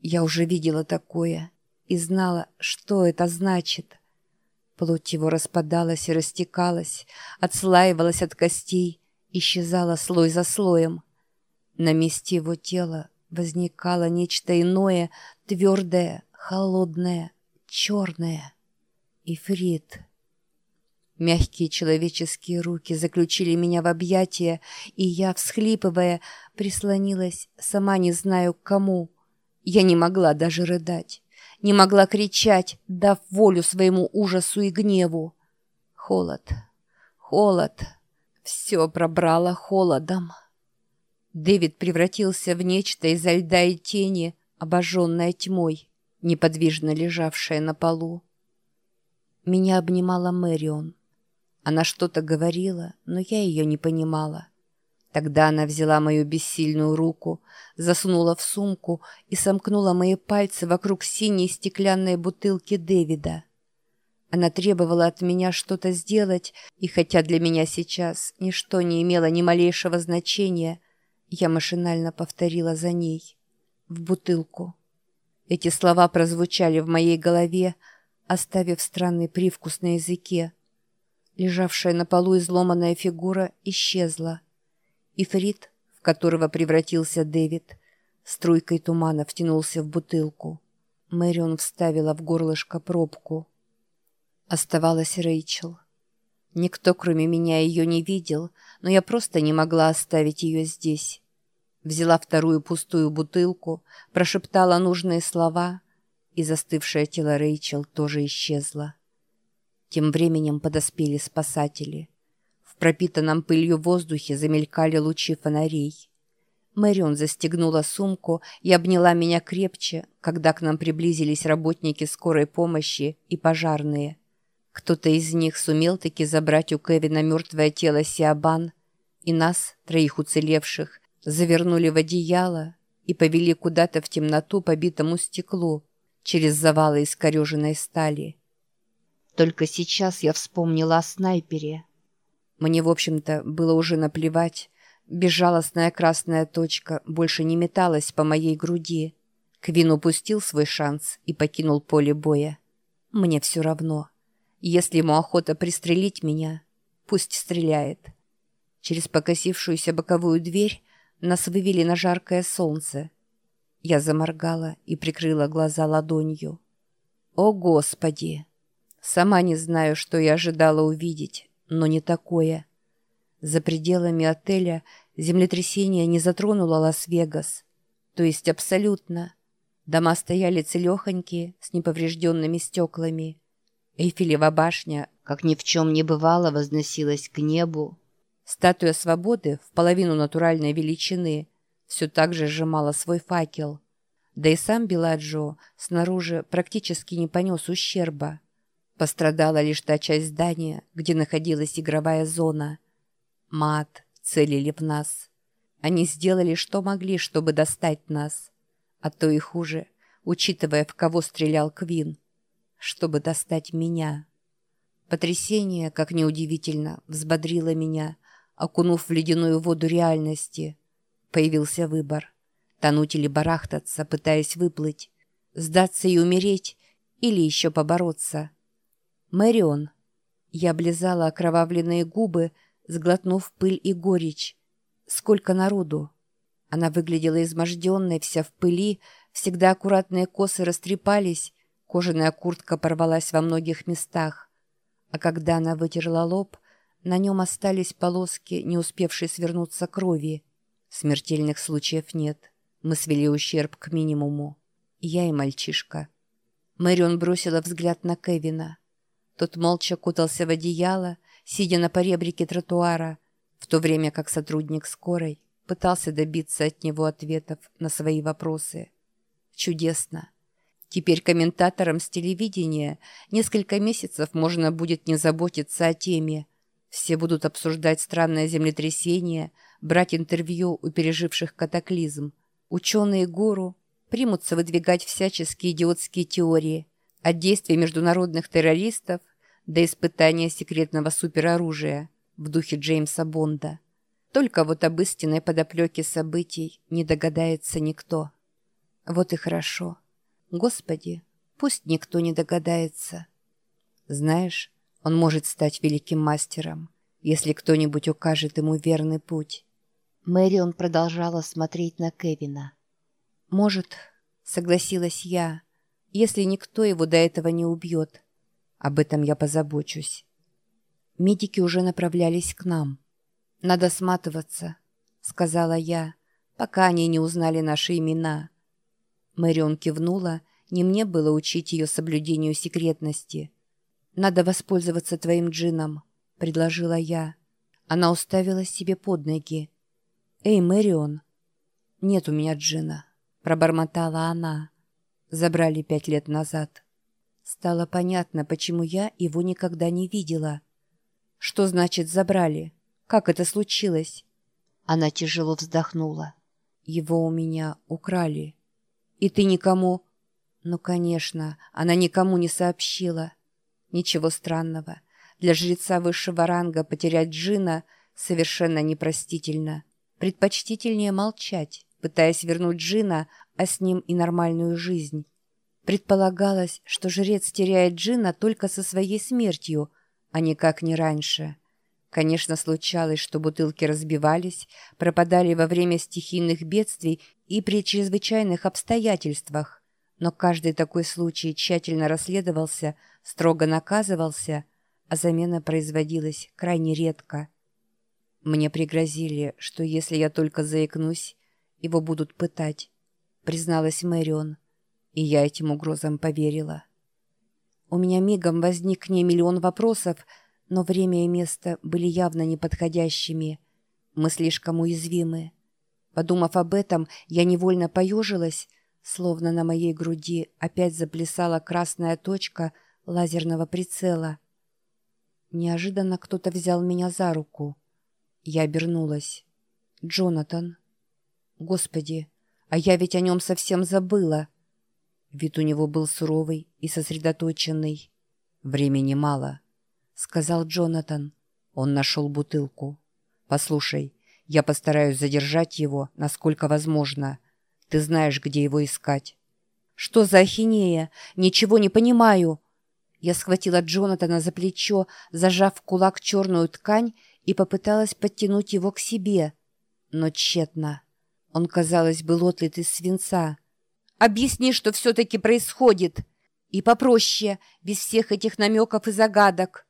Я уже видела такое и знала, что это значит. Плоть его распадалась и растекалась, отслаивалась от костей, исчезала слой за слоем. На месте его тела возникало нечто иное, твердое, холодное, черное. Ифрит. Мягкие человеческие руки заключили меня в объятия, и я, всхлипывая, прислонилась, сама не знаю к кому. Я не могла даже рыдать, не могла кричать, дав волю своему ужасу и гневу. Холод, холод, все пробрало холодом. Дэвид превратился в нечто изо льда и тени, обожженное тьмой, неподвижно лежавшее на полу. Меня обнимала Мэрион. Она что-то говорила, но я ее не понимала. Тогда она взяла мою бессильную руку, засунула в сумку и сомкнула мои пальцы вокруг синей стеклянной бутылки Дэвида. Она требовала от меня что-то сделать, и хотя для меня сейчас ничто не имело ни малейшего значения, я машинально повторила за ней. В бутылку. Эти слова прозвучали в моей голове, оставив странный привкус на языке. Лежавшая на полу изломанная фигура исчезла. Ифрит, в которого превратился Дэвид, струйкой тумана втянулся в бутылку. Мэрион вставила в горлышко пробку. Оставалась Рэйчел. Никто, кроме меня, ее не видел, но я просто не могла оставить ее здесь. Взяла вторую пустую бутылку, прошептала нужные слова, и застывшее тело Рэйчел тоже исчезло. Тем временем подоспели спасатели. Пропитанном пылью воздухе замелькали лучи фонарей. Мэрион застегнула сумку и обняла меня крепче, когда к нам приблизились работники скорой помощи и пожарные. Кто-то из них сумел таки забрать у Кевина мертвое тело Сиабан, и нас, троих уцелевших, завернули в одеяло и повели куда-то в темноту по битому стеклу через завалы искореженной стали. Только сейчас я вспомнила о снайпере. Мне, в общем-то, было уже наплевать. Безжалостная красная точка больше не металась по моей груди. Квин упустил свой шанс и покинул поле боя. Мне все равно. Если ему охота пристрелить меня, пусть стреляет. Через покосившуюся боковую дверь нас вывели на жаркое солнце. Я заморгала и прикрыла глаза ладонью. «О, Господи!» Сама не знаю, что я ожидала увидеть, но не такое. За пределами отеля землетрясение не затронуло Лас-Вегас. То есть абсолютно. Дома стояли целехонькие, с неповрежденными стеклами. Эйфелева башня, как ни в чем не бывало, возносилась к небу. Статуя свободы в половину натуральной величины все так же сжимала свой факел. Да и сам Беладжо снаружи практически не понес ущерба. Пострадала лишь та часть здания, где находилась игровая зона. Мат целили в нас. Они сделали, что могли, чтобы достать нас. А то и хуже, учитывая, в кого стрелял Квин. Чтобы достать меня. Потрясение, как неудивительно, взбодрило меня, окунув в ледяную воду реальности. Появился выбор. Тонуть или барахтаться, пытаясь выплыть. Сдаться и умереть, или еще побороться. «Мэрион». Я облизала окровавленные губы, сглотнув пыль и горечь. «Сколько народу?» Она выглядела изможденной, вся в пыли, всегда аккуратные косы растрепались, кожаная куртка порвалась во многих местах. А когда она вытерла лоб, на нем остались полоски, не успевшие свернуться крови. Смертельных случаев нет. Мы свели ущерб к минимуму. Я и мальчишка. Мэрион бросила взгляд на Кевина. Тот молча кутался в одеяло, сидя на поребрике тротуара, в то время как сотрудник скорой пытался добиться от него ответов на свои вопросы. Чудесно. Теперь комментаторам с телевидения несколько месяцев можно будет не заботиться о теме. Все будут обсуждать странное землетрясение, брать интервью у переживших катаклизм. Ученые-гуру примутся выдвигать всяческие идиотские теории от действий международных террористов до испытания секретного супероружия в духе Джеймса Бонда. Только вот об истинной подоплеке событий не догадается никто. Вот и хорошо. Господи, пусть никто не догадается. Знаешь, он может стать великим мастером, если кто-нибудь укажет ему верный путь. Мэрион продолжала смотреть на Кевина. «Может, — согласилась я, — если никто его до этого не убьет. Об этом я позабочусь». Медики уже направлялись к нам. «Надо сматываться», — сказала я, пока они не узнали наши имена. Мэрион кивнула, не мне было учить ее соблюдению секретности. «Надо воспользоваться твоим джином», — предложила я. Она уставилась себе под ноги. «Эй, Мэрион!» «Нет у меня джина», — пробормотала она. Забрали пять лет назад. Стало понятно, почему я его никогда не видела. «Что значит забрали? Как это случилось?» Она тяжело вздохнула. «Его у меня украли. И ты никому...» «Ну, конечно, она никому не сообщила. Ничего странного. Для жреца высшего ранга потерять джина совершенно непростительно». Предпочтительнее молчать, пытаясь вернуть Джина, а с ним и нормальную жизнь. Предполагалось, что жрец теряет Джина только со своей смертью, а никак не раньше. Конечно, случалось, что бутылки разбивались, пропадали во время стихийных бедствий и при чрезвычайных обстоятельствах, но каждый такой случай тщательно расследовался, строго наказывался, а замена производилась крайне редко – мне пригрозили, что если я только заикнусь, его будут пытать, призналась Мэрион, и я этим угрозам поверила. У меня мигом возник к ней миллион вопросов, но время и место были явно неподходящими. Мы слишком уязвимы. Подумав об этом, я невольно поежилась, словно на моей груди опять заплясала красная точка лазерного прицела. Неожиданно кто-то взял меня за руку. Я обернулась. «Джонатан». «Господи, а я ведь о нем совсем забыла». Вид у него был суровый и сосредоточенный. «Времени мало», — сказал Джонатан. Он нашел бутылку. «Послушай, я постараюсь задержать его, насколько возможно. Ты знаешь, где его искать». «Что за ахинея? Ничего не понимаю!» Я схватила Джонатана за плечо, зажав в кулак черную ткань и попыталась подтянуть его к себе, но тщетно. Он, казалось, был отлит из свинца. «Объясни, что все-таки происходит! И попроще, без всех этих намеков и загадок!»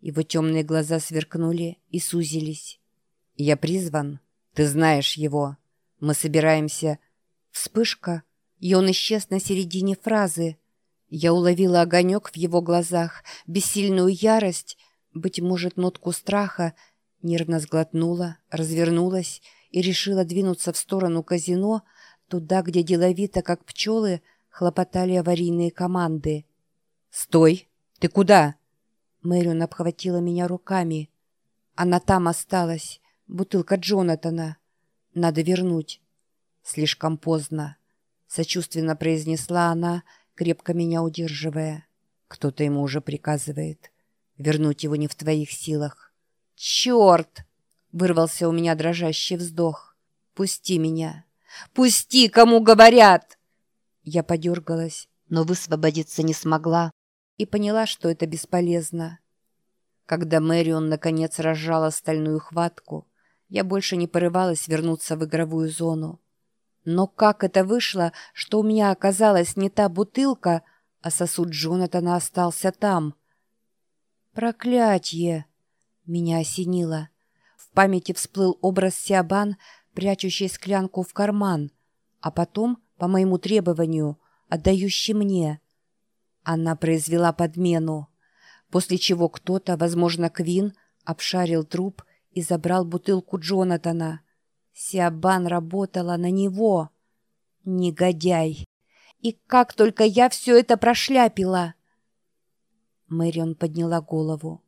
Его темные глаза сверкнули и сузились. «Я призван. Ты знаешь его. Мы собираемся...» Вспышка, и он исчез на середине фразы. Я уловила огонек в его глазах, бессильную ярость быть может, нотку страха, нервно сглотнула, развернулась и решила двинуться в сторону казино, туда, где деловито, как пчелы, хлопотали аварийные команды. «Стой! Ты куда?» Мэрион обхватила меня руками. «Она там осталась. Бутылка Джонатана. Надо вернуть». «Слишком поздно», — сочувственно произнесла она, крепко меня удерживая. «Кто-то ему уже приказывает». Вернуть его не в твоих силах. «Черт!» — вырвался у меня дрожащий вздох. «Пусти меня! Пусти, кому говорят!» Я подергалась, но высвободиться не смогла и поняла, что это бесполезно. Когда Мэрион наконец разжала стальную хватку, я больше не порывалась вернуться в игровую зону. Но как это вышло, что у меня оказалась не та бутылка, а сосуд Джонатана остался там? «Проклятье!» Меня осенило. В памяти всплыл образ Сиабан, прячущий склянку в карман, а потом, по моему требованию, отдающий мне. Она произвела подмену, после чего кто-то, возможно, Квин, обшарил труп и забрал бутылку Джонатана. Сиабан работала на него. Негодяй! И как только я все это прошляпила! Мэрион подняла голову.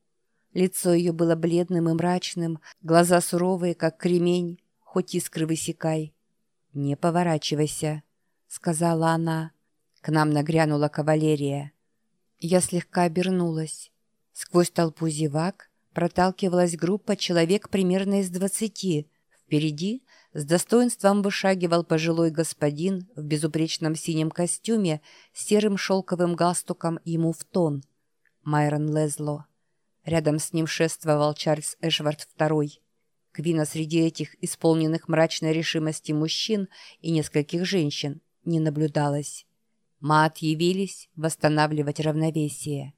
Лицо ее было бледным и мрачным, глаза суровые, как кремень, хоть искры высекай. «Не поворачивайся», — сказала она. К нам нагрянула кавалерия. Я слегка обернулась. Сквозь толпу зевак проталкивалась группа человек примерно из двадцати. Впереди, с достоинством вышагивал пожилой господин в безупречном синем костюме с серым шелковым галстуком ему в тон. Майрон Лезло. Рядом с ним шествовал Чарльз Эшвард II. Квина среди этих исполненных мрачной решимости мужчин и нескольких женщин не наблюдалось. Маат явились восстанавливать равновесие.